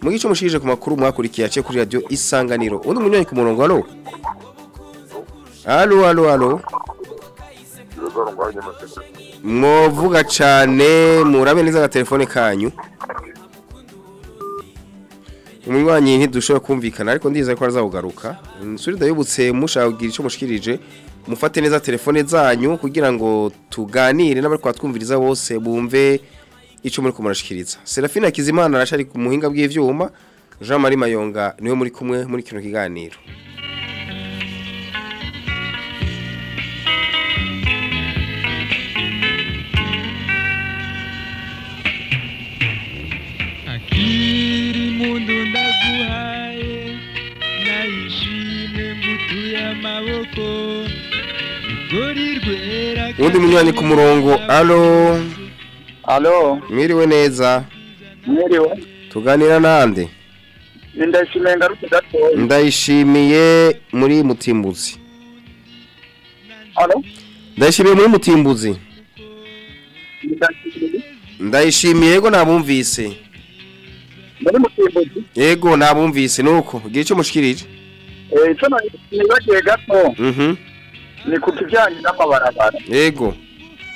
mu gice mushikirije ku makuru mwakurikiye aciye kuri radio isanganiro. Undi munywanyi ku murongo halo halo halo halo. Mwovuga cane murabe neza agatelefone kanyu. Umunywanyi ntidushobora kumvikana ariko ndizeye ko azakugaruka nsuri ndayobutse mushaka kugira icyo mushikirije. Mufate neza telefone zanyu kugira ngo tuganire n'abari kwatwumviriza bose bumve icyo muri kumurashikiriza. Serafina Hakizimana arashari ku muhinga bw'ivyuma Jean Marie Mayonga ni we muri kumwe muri kino kiganiro. Amaboko uwundi munywanyi ku murongo. Alo. Alo. Mwiriwe neza. Mwiriwe. Tuganira nande ndashimiye ngarutse gatoya. Ndayishimiye muri mutimbuzi. Alo. Ndayishimiye muri mutimbuzi. Ndayishimiye. Yego nabumvise. Muri mutimbuzi. Yego nabumvise nuko. Gira icyo mushikirije. Eh ico nibagiye gato. Mhm. Ni ku kijyanye n'amabarabara. Yego.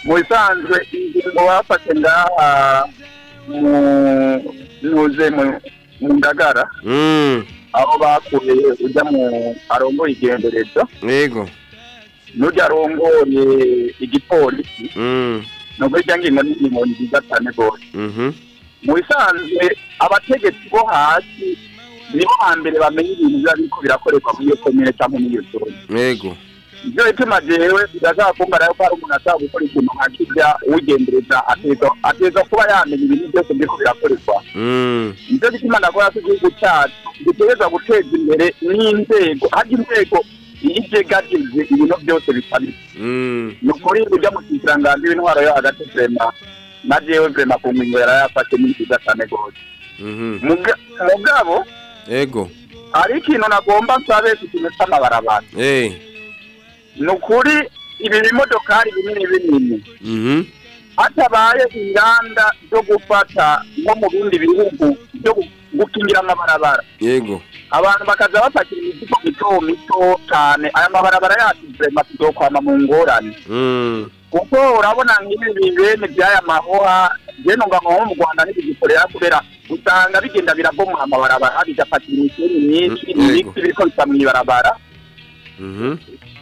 Mu bisanzwe ingingo bafashe ngaha mu nuze mu ndagara. Mm. Aho bakuye ujya mu arongoye igenderezo yego. N'ujya arongoye igipolisi. Mm. Nubwo irya ngingo ni ingingo nziza cyane rwose. Mhm mu bisanzwe abategetsi bo hasi nibo hambere bamenya ibintu biba biriko birakorerwa muri iyo komine cyangwa muri iyo zone. Yego. Ibyo bituma jewe birazakumbara yuko hari umuntu ashaka gukora ikintu nka kirya uwigendereza ateza- kuba yamenya ibintu byose biriko birakorerwa ni cyo gituma ndavuga ko igihugu cyacu gitegereza guteza imbere n'inzego hajya inzego iyo ijegagize ibintu byose bitabitse mm. Ni ukuri ujya mu kiranganzi w'intwaro yo hagati vrema na jewe vrema ku ngingo yarayafashe ni nziza cyane rwose Muga- mugabo yego hari ikintu nagomba nsabe ku kintu cy'amabarabara ni ukuri ibi bimodokari binini binini. Mhm. Hatabaye inganda zo gufata nko mu bindi bihugu byo gu- gukingira amabarabara. Yego. Abantu bakaza bapakira imizigo mito mito cyane aya mabarabara yacu vrema tuzokwama mu ngorane. Mm. Kuko urabona nk'ibi bene by'aya mahoha numva ngo nko mu rwanda ntibigikorera kubera usanga bigenda birabomoha amabarabara. Bigapakira imisenyi myinshi Mm, ibiti biriko bisa mw'ibarabara. mhm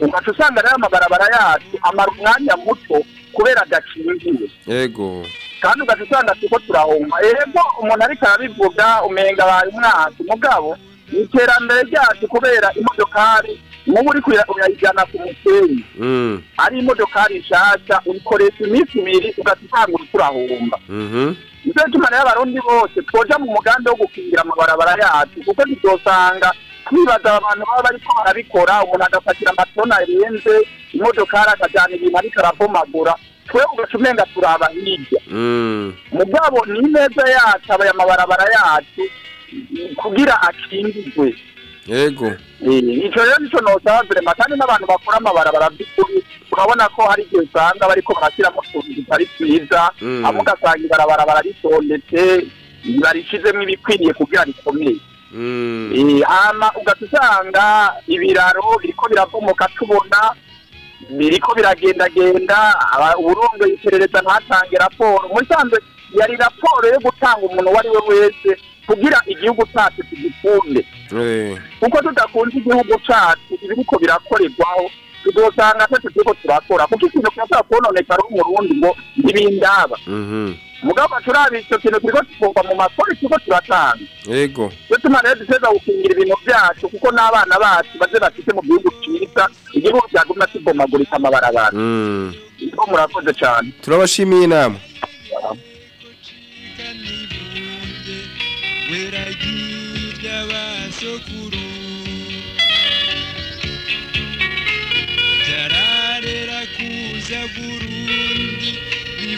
ugaca usanga rero amabarabara yacu amara umwanya muto kubera adakingiwe yego. Kandi ugaca usanga turiko turahomba. Ego umuntu ariko arabivuga umenga abaye umwaka mugabo ni iterambere ryacu kubera imodokari nk'ubu uriko ura- urayijyana ku musenyi. Mm. Ari imodokari nshasha uyikoresha iminsi ibiri ugaca usanga uriko urahomba mhm ni cyo gituma rero abarundi bose twoja mu mugambi wo gukingira amabarabara yacu kuko ntitwosanga twibaza abantu baba bariko barabikora umuntu agafatira amatona arenze imodokari akajyana ibintu ariko arabomagura twe ugaca umenga turaba hirya. Mm. Mugabo ni neza yacu aba aya mabarabara yacu kugira akingirwe yego. Ico rero nico nosaba vrema kandi n'abantu bakora amabarabara by'ukuri urabona ko hari igihe usanga bariko barashyiramo utuntu tutari twiza Mm. amwe ugasanga ibarabara bararitondetse barishizemo ibikwiriye kugira rikomeye. Eh, hama ugahita usanga ibiraro biriko birabomoka tubona biriko biragendagenda uburongoye iperereza ntatange raporo. Musanzwe yari raporo yo gutanga umuntu uwo ari we wese kugira igihugu cyacu tugikunde Eh. kuko tudakunze igihugu cyacu ibiriko birakorerwaho tuzosanga twese turiko turakora. Kuko ikintu kirashobora kononekara umurundi ngo ntibindaba. Mhm. Mugabo turabi icyo kintu turiko tukumva mu makori turiko turatanga Yego. bituma rero duteza gukingira ibintu byacu kuko n'abana bacu baze bafite mu gihugu cyiza igihugu cyaguma kibomagurika amabarabara Mm. ko murakoze cyane Turabashimiye inama. weragirya basokuru byararera kuza burundi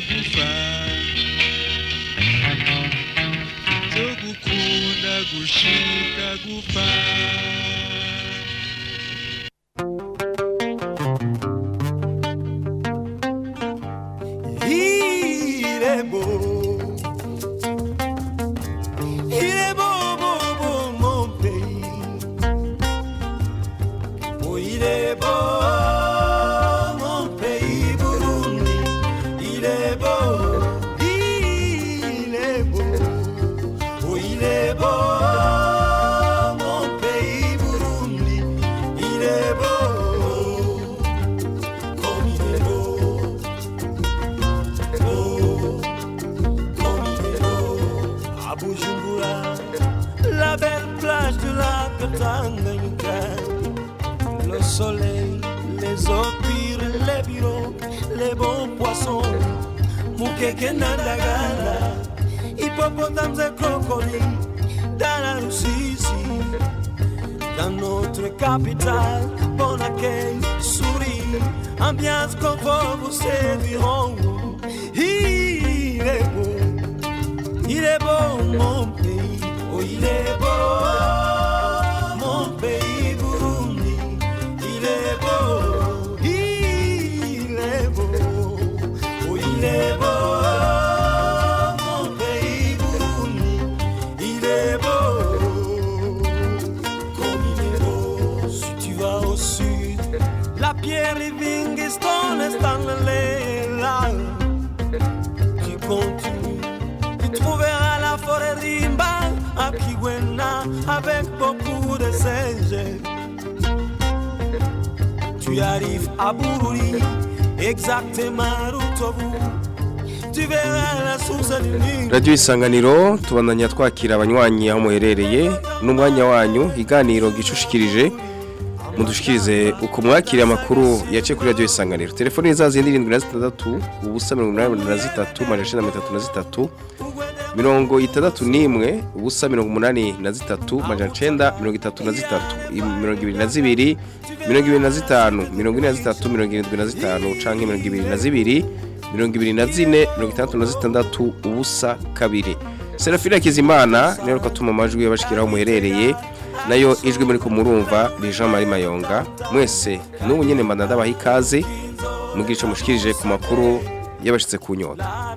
gufa Mukeke Nandagala, hippopotames et crocodiles, dans la notre capitale, bon accueil, souris, ambiance confort vous séduiront. Il est beau, il est beau mon pays, oh il est arrives à Bururi, exactement tu verras la. Radio Isanganiro tubandanya twakira abanywanyi aho muherereye n'umwanya wanyu iganiro gicushikirije mudushikirize uko mwakiriye amakuru yaciye kuri Radio Isanganiro. Telefone ni za zindi 76 ubusa 83 majana 33 mirongo itandatu n'imwe ubusa mirongo umunani na zitatu majana icenda mirongo itatu na zitatu mirongo ibiri na zibiri mirongo ibiri na zitanu mirongo ine na zitatu mirongo irindwi na zitanu canke mirongo ibiri na zibiri mirongo ibiri na zine mirongo itandatu na zitandatu ubusa kabiri. Serafina kizimana niyo ariko atuma amajwi yabashikiraho muherereye na yo ijwi muri kumurumva ni Jean Marie Mayonga. Mwese n'ubu nyene mbanda ndabaha ikaze mugira ico mushikirije ku makuru yabashitse ku nyota.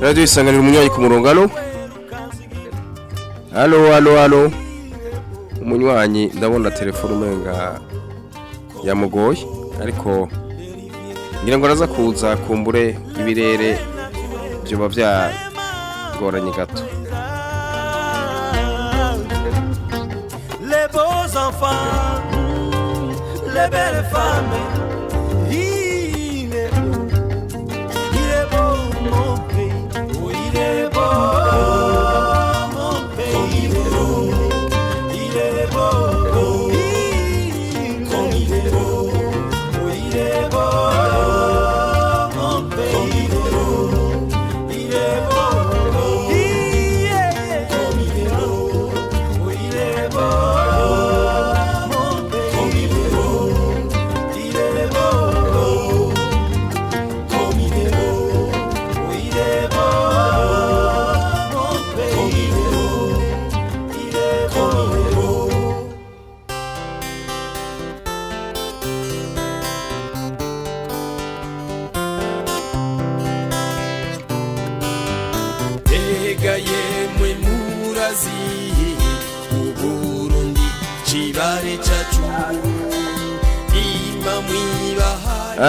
radiyo isanganiro umunywanyi ku murongo alo alo alo alo umunywanyi ndabona telefone umenga yamugoye ariko ngira ngo araza kuza kumbure ibirere byoba byagoranye gato. Les beaux enfants, les belles femmes.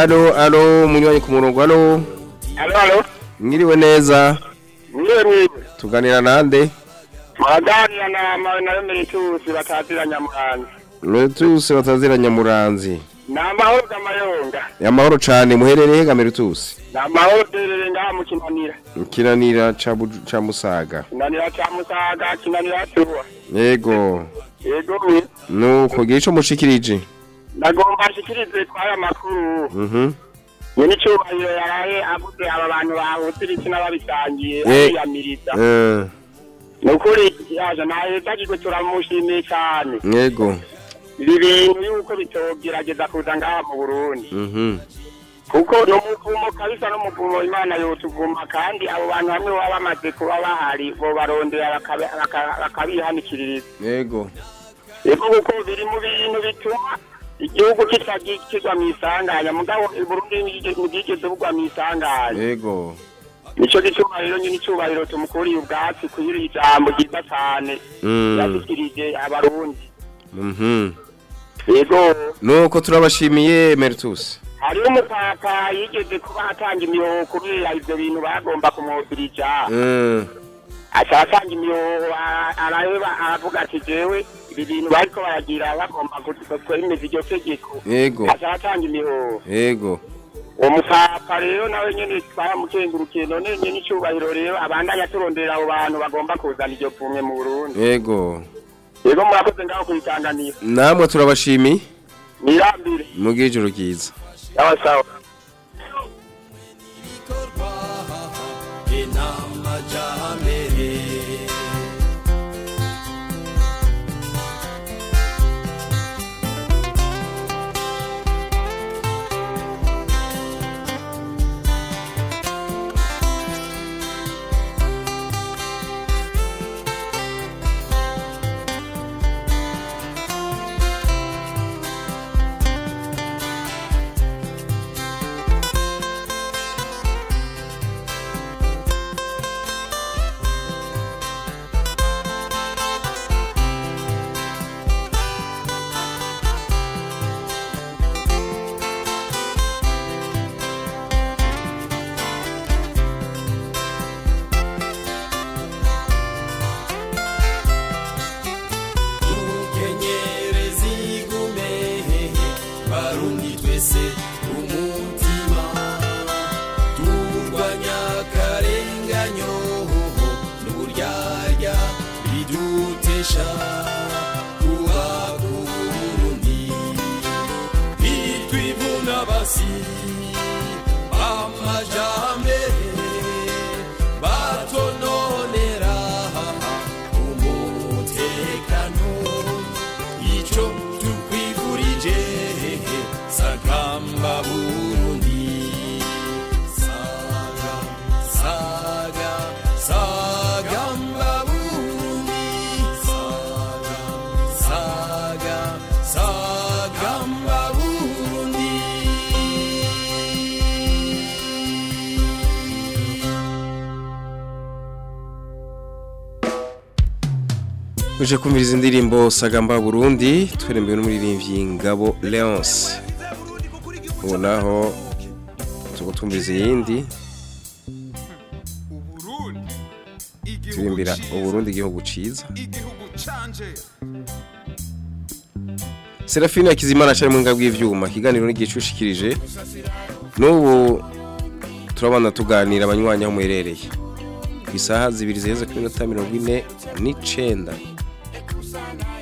Alo alo umunywanyi ku murongo alo Alo, mwiriwe neza mwiwe. tuganira nande Mwaganira na mawe na Emeritus batazira nyamuhanzi. Merutusi batazira nyamuranzi Ni amahoro g'amayonga. amahoro cane muherereye ga Merutusi Ni amahoro derere ngaha mu Kinanira. Buju- ca Musaga Kinanira ca Musaga, Kinanira Tuwa. yego Yego nuko gira ico mushikirije Nagomba nshikirize kwaya makuru. mhm Nyene icubahiro yaraye avuze aba bantu bahutse ibitsina babisangiye Eh. abiyamiriza. eh Nukuri yaje nahezagirwe turamushimiye cane. yego Ibi bintu yuko bitogerageza kuza ngaha mu Burundi. mhm kuko ni umuvumo kabisa n'umuvumo imana yotuvuma kandi abo bantu hamwe baba bamaze kuba bahari bo barondera bakabihanikiririza yego rero kuko biri mu bintu bituma igihugu kitagikizwa mu isanganya mugabo i burundi ntibwigeze bugwa mu isanganya yego. Nico gicubahiro nyine icubahiro tumukuriye ubwatsi kuhira ijambo ryiza cane. Mm. yashikirije abarundi. Mhm. Yego. Nuko turabashimiye Merutusi hariho umupapa yigeze kuba atanga imihoho kubera ivyo bintu bagomba kumwobirija eh aca atanga araheba aravuga ati jewe ibi bintu bariko baragira bagomba kwemeza iryo tegeko yego aca atanga imihoho yego uwo mupapa rero nawe nyene twaramukengurukiye none nyene icubahiro rero abandanya turondera abo bantu bagomba kuzana iryo pfumwe mu burundi yego yego murakoze ngaho kubitanganira namwe turabashimiye nirambire mugire ijoro ryiza sawa. Sawa Enamajambere abarundi twese uje kumviriza indirimbo sagamba Burundi tweremewe n'umuririmbyi Ngabo Leonce. Ubu naho tugutumviriza iyindi. Turimbira uburundi igihugu ciza. Serafine Akizimana cyari mu ngabwe y'ivyuma. Kiganiro n'igihe cushikirije n'ubu turabana tuganira abanywanyi aho muherereye. Ku isaha zibiri ziheze kuri minota mirongo ine n'icenda. sana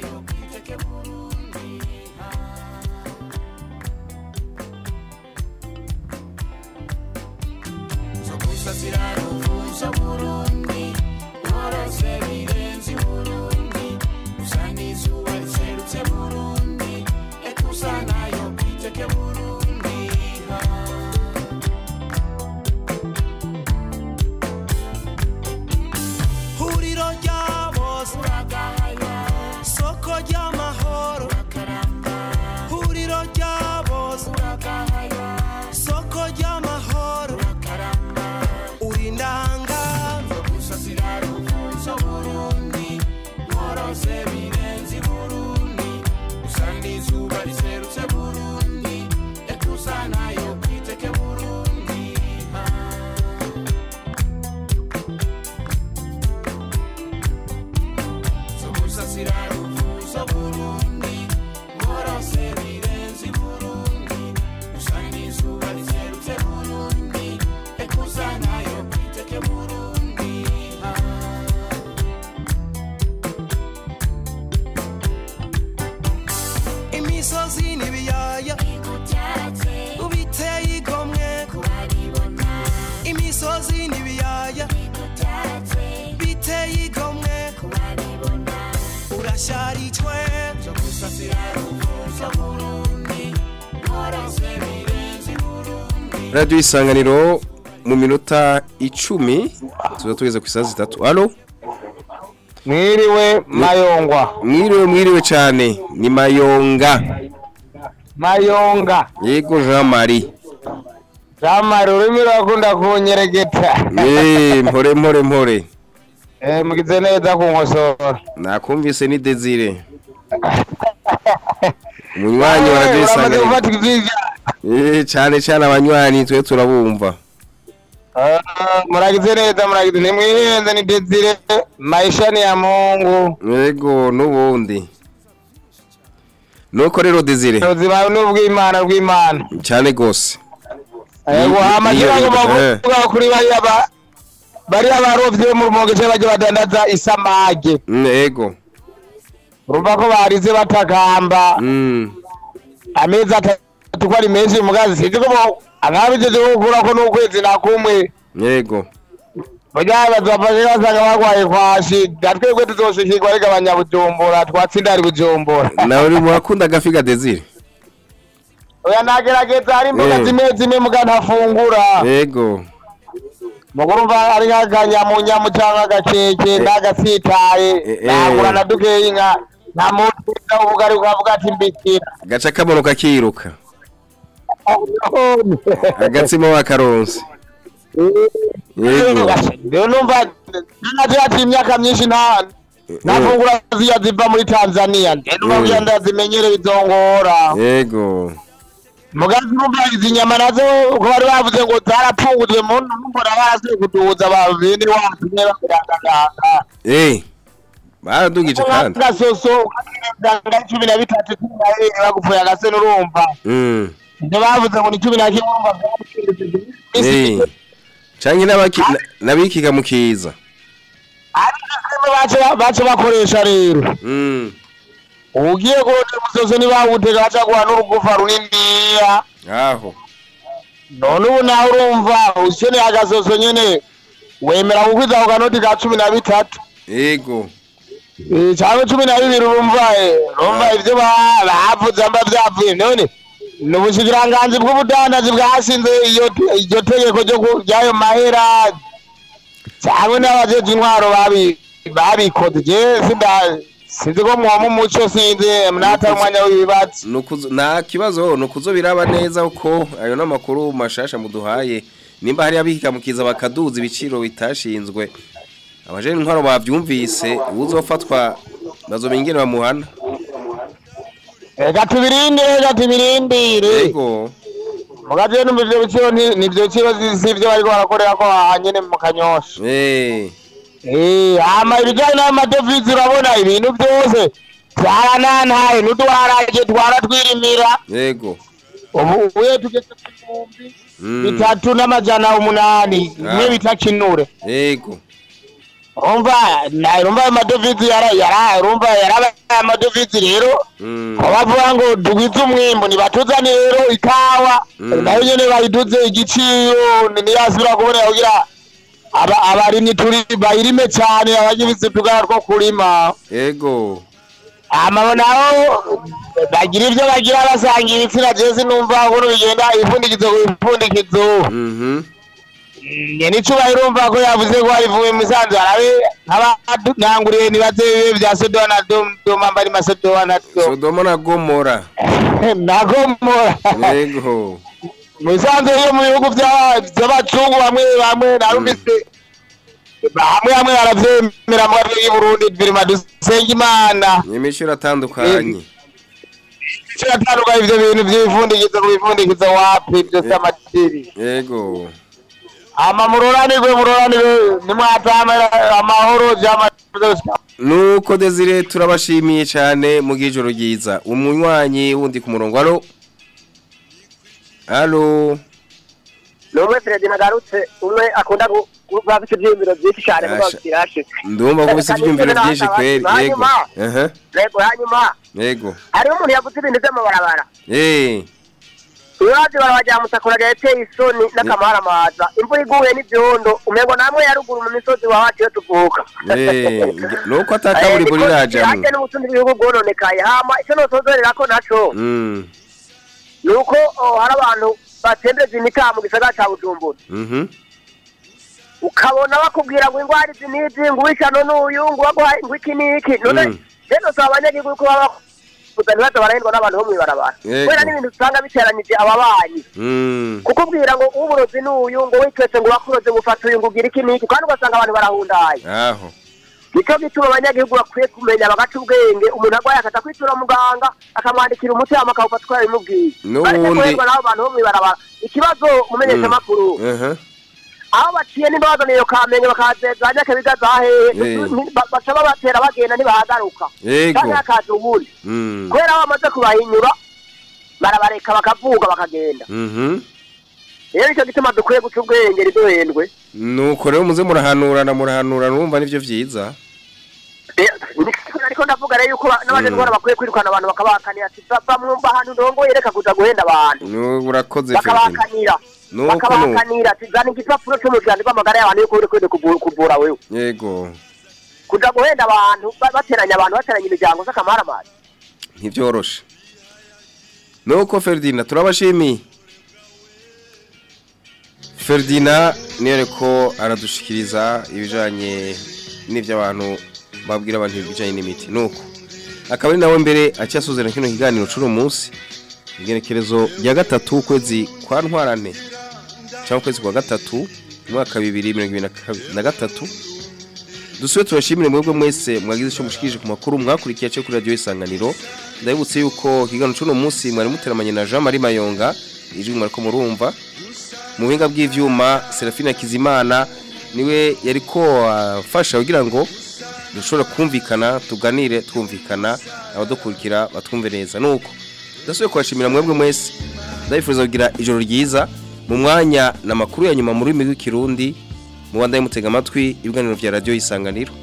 radiyo isanganiro mu minota icumi tuba tugeze ku isaha zitatu. Alo mwiriwe mayongwa. mwiriwe mwiriwe cyane. Ni mayonga. Mayonga. Yego jean marie. Jamari ururimi rurakunda kunyeregeta. Eh, mpore mpore mpore. Eh, mugize neza kunkosora nakumvise ni desire. Umunywanyi wa radiyo uramaze isanganiro Eh, cyane cyane abanywanyi twe turabumva. Ah, muragize neza muragize. Nimwihenze ni desire maisha ni ya mungu yego n'ubundi. Nuko rero desire. Ubuzima n'ubw'imana bw'imana cyane gose yego hama Iyo- kirango eh. bavuga kuri bariya ba bariya barovyi bo mu canke baje badandaza isamage. Mm, yego. Urumva ko barize batakamba. Mm, amezi atatu ko ari menshi mugazi sinzi ko bo- ababijeje gukurako n'ukwezi na kumwe. Yego. Burya bazafashe basanga barwaye kwashi. Natwebwe tuzoshikirwa ariko abanyabujumbura twatsinda ari bujumbura. Nawe uri murakunda agafi ga desire. Oya nagerageza hari imboga Eh. zimwe zimwe muga ntafungura yego. Mugurumva ari nk'akanyamunyamu canke agakeke n'agasitaye. Eh. nagura na dukeyi nka nta muntu uvuga ariko avuga ati mbikira. Gaca kamanuka kiruka agatsima wakaronse rero numva ati imyaka myinshi nta ntafungura ziya ziva muri tanzania ndumva Mm. kugira ndazimenyere bizongora yego mugazi urumva izi nyama na zo ko bari bavuze ngo zarapfunguzwe mu mbona barasuye kuduza bavindi wacu ne bakirangaganga eh baradugije kandi gasoso ganga cumi na bitatu cumi na bibiri bagupfuye agase n'urumva Mm, ibyo bavuze ngo ni cumi na kimwe urumva byarapfunguzwe eh canke n'abaki na- n'abikiga mu kiza bace bace bakoresha rero. Mm, ugiye kurondera umusoso ntibawutega baca guha n'urugufa runiniya. Aho. None ubu nawe urumva ukeneye agasoso nyene wemera gukwiza ku kanoti ka cumi na bitatu. Yego. Eh, cyangwa cumi na bibiri urumva eh, urumva ibyo ba- bavuze mba byavuye. None ni ubushikiranganji bw'ubudandaji bwashinze iryo tegeko ry'ayo mahera. Cyangwa n'abajeje intwaro babi- babikoze. Sinzi ko mwoma umuco sinzi mnata umwanya w'ibibazo. Nukuzo- nta kibazo ni ukuzo biraba neza uko ayo n'amakuru mashasha muduhaye. Nimba hari abikika mu kiza bakaduza ibiciro bitashinzwe. Abajene intwaro bavyumvise uzofatwa bazomenya ingene bamuhana. Reka tubirindire reka tubirindire yego. Mugaje numva ivyo biciro nti- nivyo biciro si- sivyo bariko barakorera ko hanyene mu kanyosha. Eh Eh, hama ibijanye n'amadevize urabona ibintu byose byaranantaye n'uduharage twara twirimira yego. Ubu ubuye tugeze ku bihumbi Mm. bitatu n'amajana umunani bimwe Ah. bita kinure. Yego. Urumva yara yara urumva yarabaye amadevize rero. Mm. bavuga ngo dugwize umwimbu nibatuzane rero ikawa. Mm. na yo nyene bayiduze igiciro niyasubira kubonera kugira aba- abarimyi bayirime cane abagifise utugara two kurima. Yego amabo nabo bagira ivyo bagira basangira ibitsina je sinumva ukuntu bigenda ifundikizo ku ifundikizo mhm nge nicubahiro urumva ko yavuze ko harivuye musanze harabe nk'abantanguriye nibaze bibe vya sodowa na Dom- doma mbari masodowa na Dom- sodoma na gomora nagomora yego musanze yo mu bihugu vya- vy'abazungu bamwe bamwe narumvise hamwe hamwe baravyemera mu bavyo y'uburundi virima dusenga imana imico iratandukanye kiratandukanye ivyo bintu vy'ibifundikizo ku bifundikizo wapi vyose amatiri yego ama muroranirwe muroranirwe nimwatama amahoro nuko desire turabashimiye cyane mu bw'ijoro ryiza. Umunywanyi wundi ku murongo. Alo alo n'umwe Fred nagarutse umwe akunda kuba afite ibyiyumviro byinshi cyane Asha. kirashe. Ndumva ko bise ibyumviro byinshi kweri yego. Hanyuma. Yego. Hariho umuntu yavuze ibintu by'amabarabara? Eh. Iwacu barabajya musakura yateye isoni n'akamaramaza imvura iguye n'ibyondo umengo namwe ya ruguru mu misozi wacu iyo tuvuka. Eh nuko atakaburimbo rirajamwo hajya n'ubutundi bw'ibihugu bwononekaye. Hama icyo nosozorera ko naco mm. ni uko hari abantu batembereza imikaya mu gisagara ca bujumbura. Mhm ukabona bakubwira ngo ingwara izi n'izi ngo uwishano n'uyu ngo waguhaye ngo iki n'iki none Mm. rero saba abanyagihugu ko baba kuza ntibaza barahindwa n'abantu bo mw'ibarabara Yego. kubera n'ibintu usanga biteranyije ababanyi mm kukubwira ngo uburozi n'uyu ngo witwese ngo wakuroze gufata uyu ngo ugire iki n'iki kandi ugasanga abantu barahundaye. Nicyo gituma abanyagihugu bakwiye kumenya bagaca ubwenge umuntu arwaye akaza kwitura muganga akamwandikira umuti hama akawufata uko yabimubwiye. Bareke guhendwa n'abo bantu bo mw'ibarabara ikibazo mumenyeshamakuru aha aho baciye nimba bazana iyo kamenge bakazeza nyakabiga za hehe Eh. baca babatera bagenda ntibahagaruka. Kandi hakaza ubundi. Mm kubera bamaze kubahinyura barabareka bakavuga bakagenda. Mhm. Rero ni cyo gituma dukwiye guca ubwenge ntiduhendwe nuko rero muze murahanurana murahanurana urumva nivyo vyiza. Ariko ndavuga rero yuko ba- n'abaje Mm. gukora bakwiye kwirukana abantu bakabahakanira ati bava mwumva ahantu ndongoye reka kuza guhenda abantu. Urakoze Ferdinand. Bakabahakanira nuko nu bakabahakanira ati zana igipapuro cy'umuryango rw'amagara y'abantu yuko uri kwenda kuvu- kuvura wewe yego. Kuja guhenda abantu ba- bateranya abantu bateranya imiryango z'akamaramazi ntivyoroshe nuko Ferdinand turabashimiye Ferdinand niyo ariko aradushikiriza ibijanye n'ivy'abantu babwira abantu ibijanye n'imiti. Nuko akaba ari nawe mbere acyasuzera kino kiganiro c'uno munsi. Igenekerezo rya gatatu ukwezi kwa ntwarane. Cyangwa ukwezi kwa gatatu umwaka bibiri mirongo ibiri na gatatu. Dusube turashimire mwebwe mwese mwagize icyo mushikirije ku makuru mwakurikiye cyo kuri radiyo isanganiro. Ndabibutse yuko ikiganiro cy'uno munsi mwari muteramanye na jean marie mayonga ijwi mwariko murumva. Mu buhinga bw'ivyuma serafina kizimana ni we yariko afasha kugira ngo dushobore kumvikana tuganire twumvikana abadukurikira batwumve neza. Nuko ndasubiye kubashimira mwebwe mwese. Ndabifuriza kugira ijoro ryiza. Mu mwanya na makuru ya nyuma mu rurimi rw'ikirundi mubandaye mutega amatwi ibiganiro vya radiyo isanganiro.